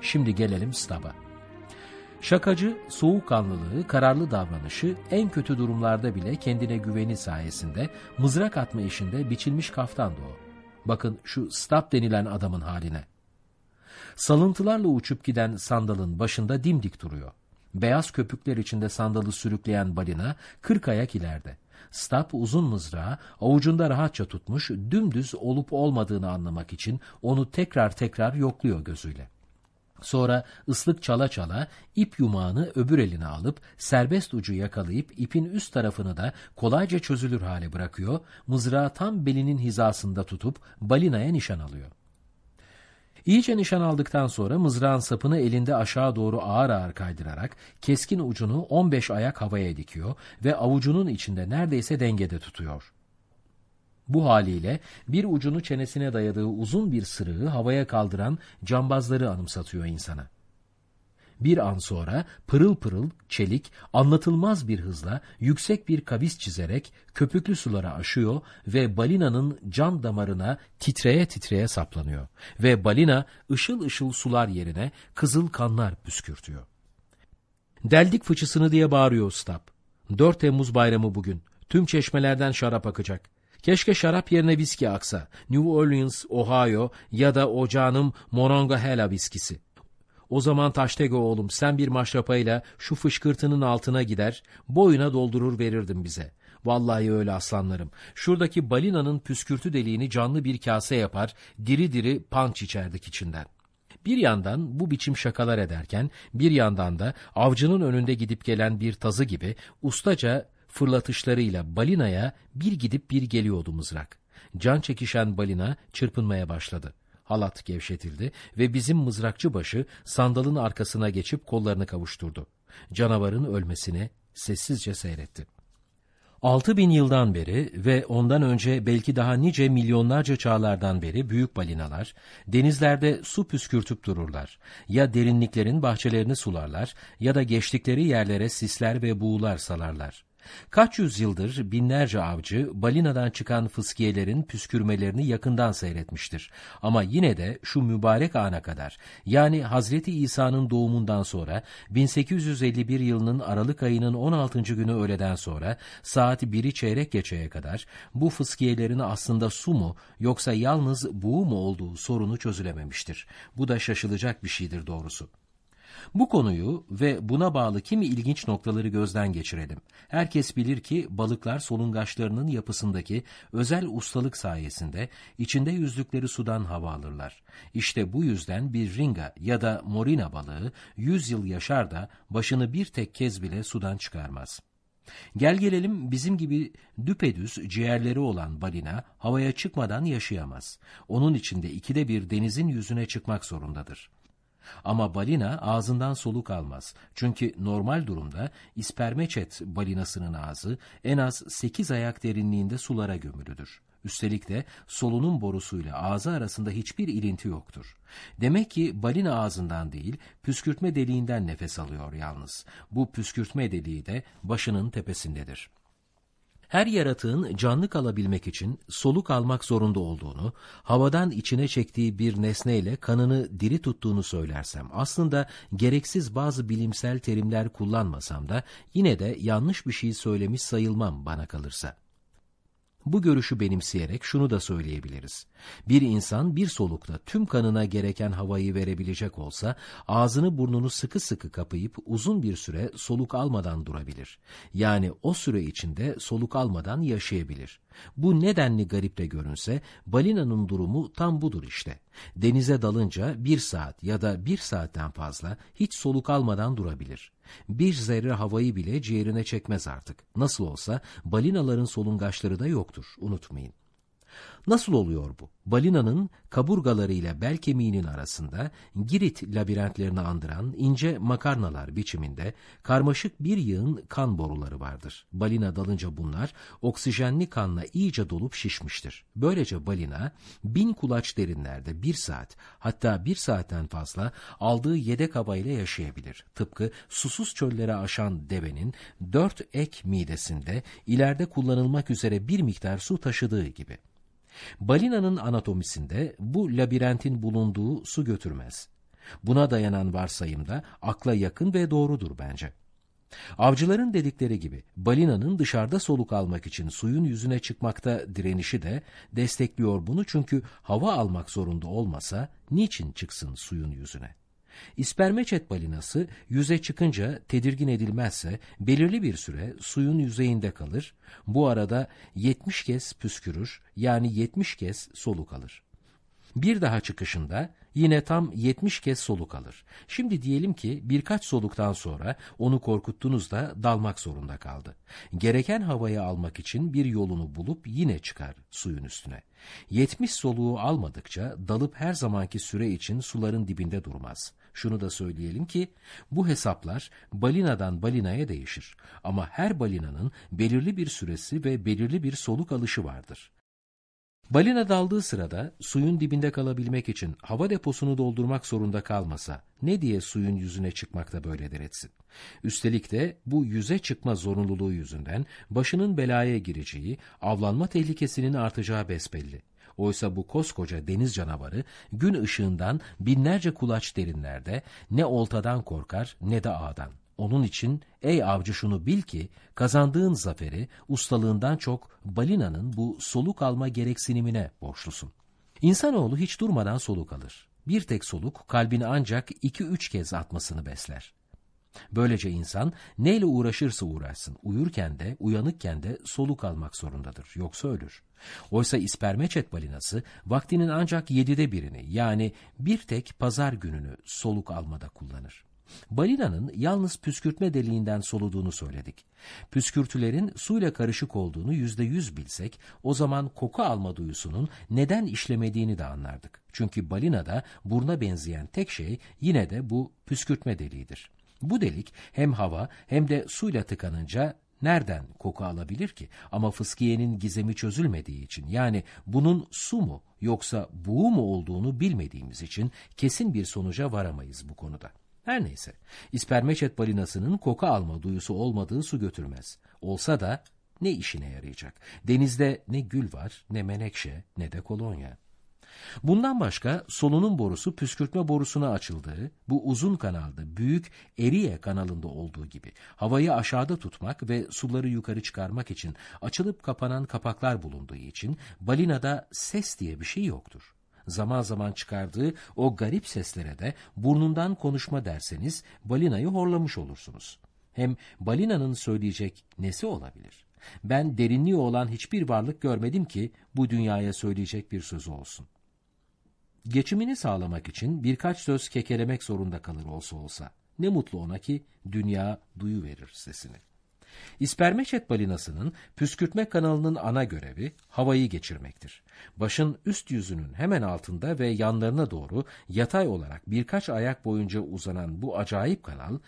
Şimdi gelelim Stab'a. Şakacı, soğukkanlılığı, kararlı davranışı en kötü durumlarda bile kendine güveni sayesinde mızrak atma işinde biçilmiş kaftandı o. Bakın şu Stab denilen adamın haline. Salıntılarla uçup giden sandalın başında dimdik duruyor. Beyaz köpükler içinde sandalı sürükleyen balina kırk ayak ileride. Stab uzun mızrağı avucunda rahatça tutmuş dümdüz olup olmadığını anlamak için onu tekrar tekrar yokluyor gözüyle. Sonra ıslık çala çala ip yumağını öbür eline alıp serbest ucu yakalayıp ipin üst tarafını da kolayca çözülür hale bırakıyor, mızrağı tam belinin hizasında tutup balinaya nişan alıyor. İyice nişan aldıktan sonra mızrağın sapını elinde aşağı doğru ağır ağır kaydırarak keskin ucunu 15 ayak havaya dikiyor ve avucunun içinde neredeyse dengede tutuyor. Bu haliyle bir ucunu çenesine dayadığı uzun bir sırığı havaya kaldıran cambazları anımsatıyor insana. Bir an sonra pırıl pırıl, çelik, anlatılmaz bir hızla yüksek bir kavis çizerek köpüklü sulara aşıyor ve balinanın can damarına titreye titreye saplanıyor. Ve balina ışıl ışıl sular yerine kızıl kanlar püskürtüyor. Deldik fıçısını diye bağırıyor Stab. 4 Temmuz bayramı bugün. Tüm çeşmelerden şarap akacak. Keşke şarap yerine viski aksa. New Orleans, Ohio ya da o canım Monongahela viskisi. O zaman Taştego oğlum sen bir maşrapayla şu fışkırtının altına gider, boyuna doldurur verirdin bize. Vallahi öyle aslanlarım. Şuradaki balinanın püskürtü deliğini canlı bir kase yapar, diri diri panç içerdik içinden. Bir yandan bu biçim şakalar ederken, bir yandan da avcının önünde gidip gelen bir tazı gibi ustaca fırlatışlarıyla balinaya bir gidip bir geliyordu mızrak. Can çekişen balina çırpınmaya başladı. Halat gevşetildi ve bizim mızrakçı başı sandalın arkasına geçip kollarını kavuşturdu. Canavarın ölmesini sessizce seyretti. Altı bin yıldan beri ve ondan önce belki daha nice milyonlarca çağlardan beri büyük balinalar denizlerde su püskürtüp dururlar. Ya derinliklerin bahçelerini sularlar ya da geçtikleri yerlere sisler ve buğular salarlar. Kaç yüzyıldır binlerce avcı balinadan çıkan fıskiyelerin püskürmelerini yakından seyretmiştir. Ama yine de şu mübarek ana kadar yani Hazreti İsa'nın doğumundan sonra 1851 yılının Aralık ayının 16. günü öğleden sonra saat 1'i çeyrek geçeye kadar bu fıskiyelerin aslında su mu yoksa yalnız buğu mu olduğu sorunu çözülememiştir. Bu da şaşılacak bir şeydir doğrusu. Bu konuyu ve buna bağlı kimi ilginç noktaları gözden geçirelim. Herkes bilir ki balıklar solungaçlarının yapısındaki özel ustalık sayesinde içinde yüzdükleri sudan hava alırlar. İşte bu yüzden bir ringa ya da morina balığı 100 yıl yaşar da başını bir tek kez bile sudan çıkarmaz. Gel gelelim bizim gibi düpedüz ciğerleri olan balina havaya çıkmadan yaşayamaz. Onun içinde ikide bir denizin yüzüne çıkmak zorundadır. Ama balina ağzından soluk almaz. Çünkü normal durumda ispermeçet balinasının ağzı en az 8 ayak derinliğinde sulara gömülüdür. Üstelik de solunum borusuyla ağzı arasında hiçbir ilinti yoktur. Demek ki balina ağzından değil, püskürtme deliğinden nefes alıyor yalnız. Bu püskürtme deliği de başının tepesindedir. Her yaratığın canlı kalabilmek için soluk almak zorunda olduğunu, havadan içine çektiği bir nesneyle kanını diri tuttuğunu söylersem, aslında gereksiz bazı bilimsel terimler kullanmasam da yine de yanlış bir şey söylemiş sayılmam bana kalırsa. Bu görüşü benimseyerek şunu da söyleyebiliriz. Bir insan bir solukta tüm kanına gereken havayı verebilecek olsa ağzını burnunu sıkı sıkı kapayıp uzun bir süre soluk almadan durabilir. Yani o süre içinde soluk almadan yaşayabilir. Bu nedenli garip de görünse balinanın durumu tam budur işte. Denize dalınca bir saat ya da bir saatten fazla hiç soluk almadan durabilir. Bir zerre havayı bile ciğerine çekmez artık. Nasıl olsa balinaların solungaçları da yoktur, unutmayın. Nasıl oluyor bu? Balinanın kaburgalarıyla bel kemiğinin arasında Girit labirentlerini andıran ince makarnalar biçiminde karmaşık bir yığın kan boruları vardır. Balina dalınca bunlar oksijenli kanla iyice dolup şişmiştir. Böylece balina bin kulaç derinlerde bir saat hatta bir saatten fazla aldığı yedek havayla yaşayabilir. Tıpkı susuz çöllere aşan devenin dört ek midesinde ileride kullanılmak üzere bir miktar su taşıdığı gibi. Balinanın anatomisinde bu labirentin bulunduğu su götürmez. Buna dayanan varsayım da akla yakın ve doğrudur bence. Avcıların dedikleri gibi balinanın dışarıda soluk almak için suyun yüzüne çıkmakta direnişi de destekliyor bunu çünkü hava almak zorunda olmasa niçin çıksın suyun yüzüne? İspermeçet balinası yüze çıkınca tedirgin edilmezse belirli bir süre suyun yüzeyinde kalır. Bu arada 70 kez püskürür yani 70 kez soluk alır. Bir daha çıkışında yine tam 70 kez soluk alır. Şimdi diyelim ki birkaç soluktan sonra onu korkuttunuzda dalmak zorunda kaldı. Gereken havayı almak için bir yolunu bulup yine çıkar suyun üstüne. 70 soluğu almadıkça dalıp her zamanki süre için suların dibinde durmaz. Şunu da söyleyelim ki bu hesaplar balinadan balinaya değişir. Ama her balinanın belirli bir süresi ve belirli bir soluk alışı vardır. Balina daldığı sırada suyun dibinde kalabilmek için hava deposunu doldurmak zorunda kalmasa ne diye suyun yüzüne çıkmakta böyledir etsin. Üstelik de bu yüze çıkma zorunluluğu yüzünden başının belaya gireceği, avlanma tehlikesinin artacağı besbelli. Oysa bu koskoca deniz canavarı gün ışığından binlerce kulaç derinlerde ne oltadan korkar ne de ağdan. Onun için ey avcı şunu bil ki kazandığın zaferi ustalığından çok balinanın bu soluk alma gereksinimine borçlusun. İnsanoğlu hiç durmadan soluk alır. Bir tek soluk kalbini ancak iki üç kez atmasını besler. Böylece insan neyle uğraşırsa uğraşsın, uyurken de uyanıkken de soluk almak zorundadır, yoksa ölür. Oysa ispermeçet balinası vaktinin ancak yedide birini yani bir tek pazar gününü soluk almada kullanır. Balinanın yalnız püskürtme deliğinden soluduğunu söyledik. Püskürtülerin suyla karışık olduğunu yüzde yüz bilsek, o zaman koku alma duyusunun neden işlemediğini de anlardık. Çünkü balinada buruna benzeyen tek şey yine de bu püskürtme deliğidir. Bu delik hem hava hem de suyla tıkanınca nereden koku alabilir ki? Ama fıskiyenin gizemi çözülmediği için yani bunun su mu yoksa buğu mu olduğunu bilmediğimiz için kesin bir sonuca varamayız bu konuda. Her neyse, ispermeçet balinasının koku alma duyusu olmadığı su götürmez. Olsa da ne işine yarayacak? Denizde ne gül var, ne menekşe, ne de kolonya. Bundan başka solunum borusu püskürtme borusuna açıldığı, bu uzun kanalda büyük Eriye kanalında olduğu gibi havayı aşağıda tutmak ve suları yukarı çıkarmak için açılıp kapanan kapaklar bulunduğu için balinada ses diye bir şey yoktur. Zaman zaman çıkardığı o garip seslere de burnundan konuşma derseniz balinayı horlamış olursunuz. Hem balinanın söyleyecek nesi olabilir? Ben derinliği olan hiçbir varlık görmedim ki bu dünyaya söyleyecek bir sözü olsun. Geçimini sağlamak için birkaç söz kekelemek zorunda kalır olsa olsa. Ne mutlu ona ki dünya duyu verir sesini. İspermeçet balinasının püskürtme kanalının ana görevi havayı geçirmektir. Başın üst yüzünün hemen altında ve yanlarına doğru yatay olarak birkaç ayak boyunca uzanan bu acayip kanal,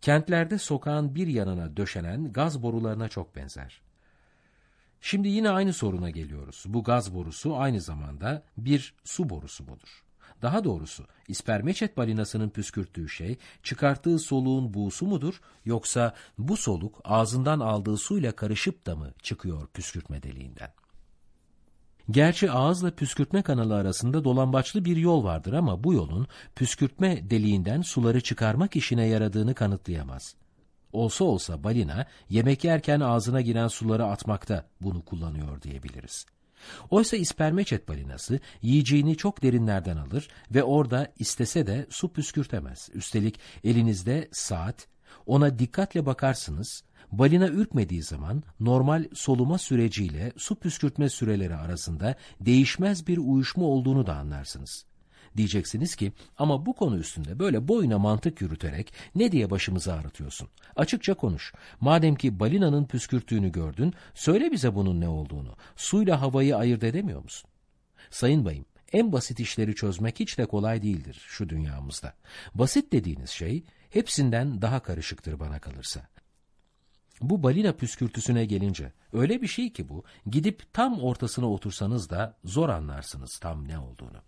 kentlerde sokağın bir yanına döşenen gaz borularına çok benzer. Şimdi yine aynı soruna geliyoruz. Bu gaz borusu aynı zamanda bir su borusu mudur? Daha doğrusu ispermeçet balinasının püskürttüğü şey çıkarttığı soluğun buğusu mudur yoksa bu soluk ağzından aldığı suyla karışıp da mı çıkıyor püskürtme deliğinden? Gerçi ağızla püskürtme kanalı arasında dolambaçlı bir yol vardır ama bu yolun püskürtme deliğinden suları çıkarmak işine yaradığını kanıtlayamaz. Olsa olsa balina yemek yerken ağzına giren suları atmakta bunu kullanıyor diyebiliriz. Oysa ispermeçet balinası yiyeceğini çok derinlerden alır ve orada istese de su püskürtemez. Üstelik elinizde saat, ona dikkatle bakarsınız, balina ürkmediği zaman normal soluma süreciyle su püskürtme süreleri arasında değişmez bir uyuşma olduğunu da anlarsınız. Diyeceksiniz ki ama bu konu üstünde böyle boyuna mantık yürüterek ne diye başımızı ağrıtıyorsun? Açıkça konuş. Madem ki balinanın püskürttüğünü gördün, söyle bize bunun ne olduğunu. Suyla havayı ayırt edemiyor musun? Sayın bayım, en basit işleri çözmek hiç de kolay değildir şu dünyamızda. Basit dediğiniz şey hepsinden daha karışıktır bana kalırsa. Bu balina püskürtüsüne gelince öyle bir şey ki bu gidip tam ortasına otursanız da zor anlarsınız tam ne olduğunu.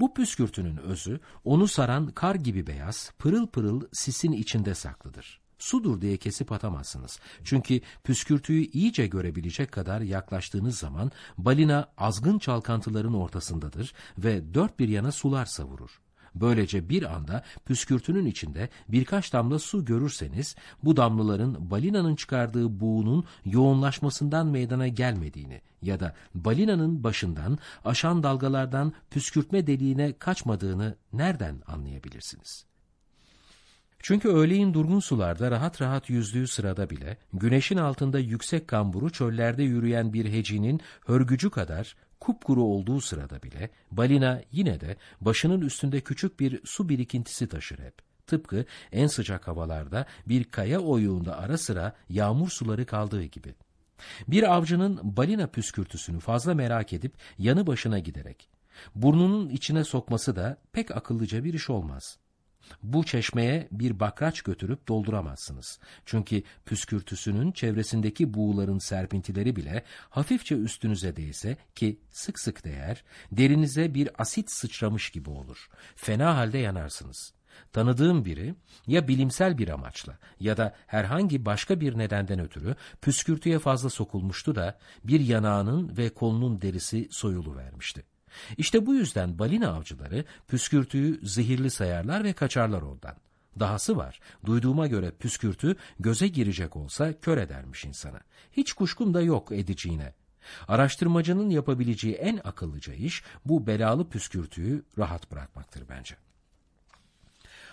Bu püskürtünün özü onu saran kar gibi beyaz, pırıl pırıl sisin içinde saklıdır. Sudur diye kesip atamazsınız. Çünkü püskürtüyü iyice görebilecek kadar yaklaştığınız zaman balina azgın çalkantıların ortasındadır ve dört bir yana sular savurur. Böylece bir anda püskürtünün içinde birkaç damla su görürseniz bu damlaların balinanın çıkardığı buğunun yoğunlaşmasından meydana gelmediğini ya da balinanın başından aşan dalgalardan püskürtme deliğine kaçmadığını nereden anlayabilirsiniz? Çünkü öğleyin durgun sularda rahat rahat yüzdüğü sırada bile güneşin altında yüksek kamburu çöllerde yürüyen bir hecinin hörgücü kadar kupkuru olduğu sırada bile balina yine de başının üstünde küçük bir su birikintisi taşır hep. Tıpkı en sıcak havalarda bir kaya oyuğunda ara sıra yağmur suları kaldığı gibi. Bir avcının balina püskürtüsünü fazla merak edip yanı başına giderek burnunun içine sokması da pek akıllıca bir iş olmaz. Bu çeşmeye bir bakraç götürüp dolduramazsınız. Çünkü püskürtüsünün çevresindeki buğuların serpintileri bile hafifçe üstünüze değse ki sık sık değer, derinize bir asit sıçramış gibi olur. Fena halde yanarsınız. Tanıdığım biri ya bilimsel bir amaçla ya da herhangi başka bir nedenden ötürü püskürtüye fazla sokulmuştu da bir yanağının ve kolunun derisi soyulu vermişti. İşte bu yüzden balina avcıları püskürtüyü zehirli sayarlar ve kaçarlar ondan. Dahası var. Duyduğuma göre püskürtü göze girecek olsa kör edermiş insana. Hiç kuşkum da yok edeceğine. Araştırmacının yapabileceği en akıllıca iş bu belalı püskürtüyü rahat bırakmaktır bence.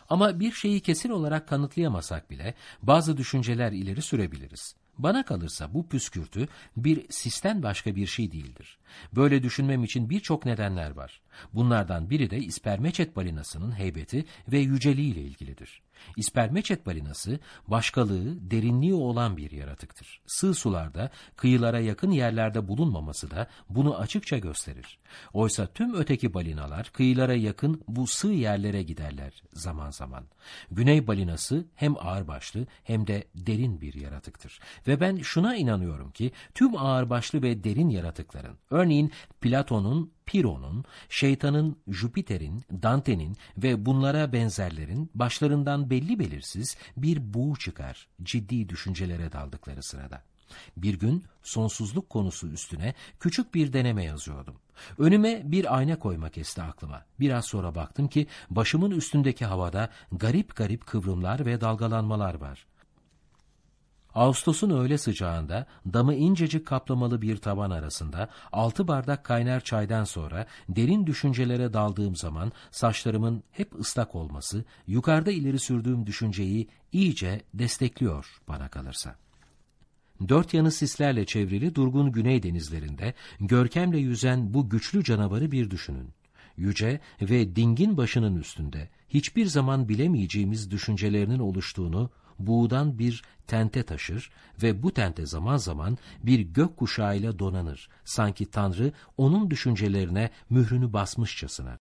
Ama bir şeyi kesin olarak kanıtlayamasak bile bazı düşünceler ileri sürebiliriz. Bana kalırsa bu püskürtü bir sisten başka bir şey değildir. Böyle düşünmem için birçok nedenler var. Bunlardan biri de ispermeçet balinasının heybeti ve yüceliği ile ilgilidir. İspermeçet balinası başkalığı, derinliği olan bir yaratıktır. Sığ sularda, kıyılara yakın yerlerde bulunmaması da bunu açıkça gösterir. Oysa tüm öteki balinalar kıyılara yakın bu sığ yerlere giderler zaman zaman. Güney balinası hem ağırbaşlı hem de derin bir yaratıktır. Ve ben şuna inanıyorum ki tüm ağırbaşlı ve derin yaratıkların, örneğin Platon'un Piro'nun, şeytanın, Jüpiter'in, Dante'nin ve bunlara benzerlerin başlarından belli belirsiz bir buğu çıkar ciddi düşüncelere daldıkları sırada. Bir gün sonsuzluk konusu üstüne küçük bir deneme yazıyordum. Önüme bir ayna koymak esti aklıma. Biraz sonra baktım ki başımın üstündeki havada garip garip kıvrımlar ve dalgalanmalar var. Ağustos'un öğle sıcağında damı incecik kaplamalı bir taban arasında altı bardak kaynar çaydan sonra derin düşüncelere daldığım zaman saçlarımın hep ıslak olması yukarıda ileri sürdüğüm düşünceyi iyice destekliyor bana kalırsa. Dört yanı sislerle çevrili durgun güney denizlerinde görkemle yüzen bu güçlü canavarı bir düşünün. Yüce ve dingin başının üstünde hiçbir zaman bilemeyeceğimiz düşüncelerinin oluştuğunu buğdan bir tente taşır ve bu tente zaman zaman bir gök kuşağıyla donanır. Sanki Tanrı onun düşüncelerine mührünü basmışçasına.